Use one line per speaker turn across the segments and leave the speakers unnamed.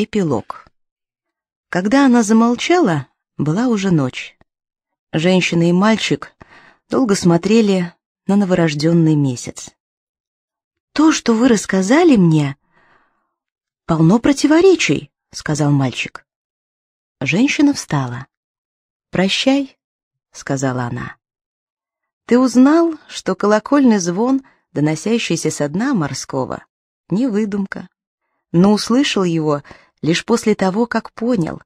Эпилог. Когда она замолчала, была уже ночь. Женщина и мальчик долго смотрели на новорожденный месяц. «То, что вы рассказали мне, полно противоречий», — сказал мальчик. Женщина встала. «Прощай», — сказала она. «Ты узнал, что колокольный звон, доносящийся со дна морского, не выдумка, но услышал его лишь после того, как понял.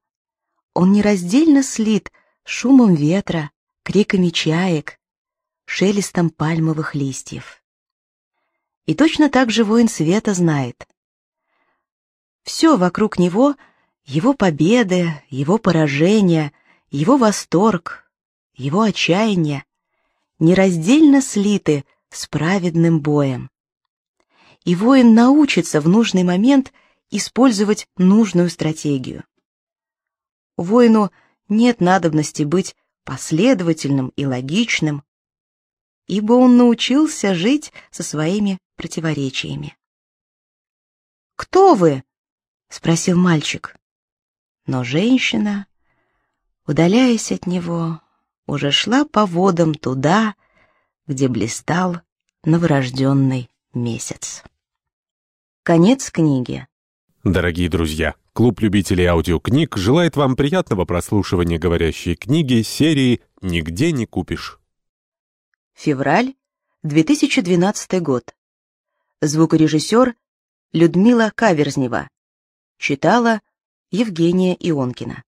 Он нераздельно слит шумом ветра, криками чаек, шелестом пальмовых листьев. И точно так же воин света знает. Все вокруг него — его победы, его поражения, его восторг, его отчаяние — нераздельно слиты с праведным боем. И воин научится в нужный момент использовать нужную стратегию. Воину нет надобности быть последовательным и логичным, ибо он научился жить со своими противоречиями. «Кто вы?» — спросил мальчик. Но женщина, удаляясь от него, уже шла по водам туда, где блистал новорожденный месяц. Конец книги.
Дорогие друзья, клуб любителей аудиокниг желает вам приятного прослушивания говорящей книги серии «Нигде не купишь».
Февраль 2012 год. Звукорежиссер Людмила Каверзнева. Читала Евгения Ионкина.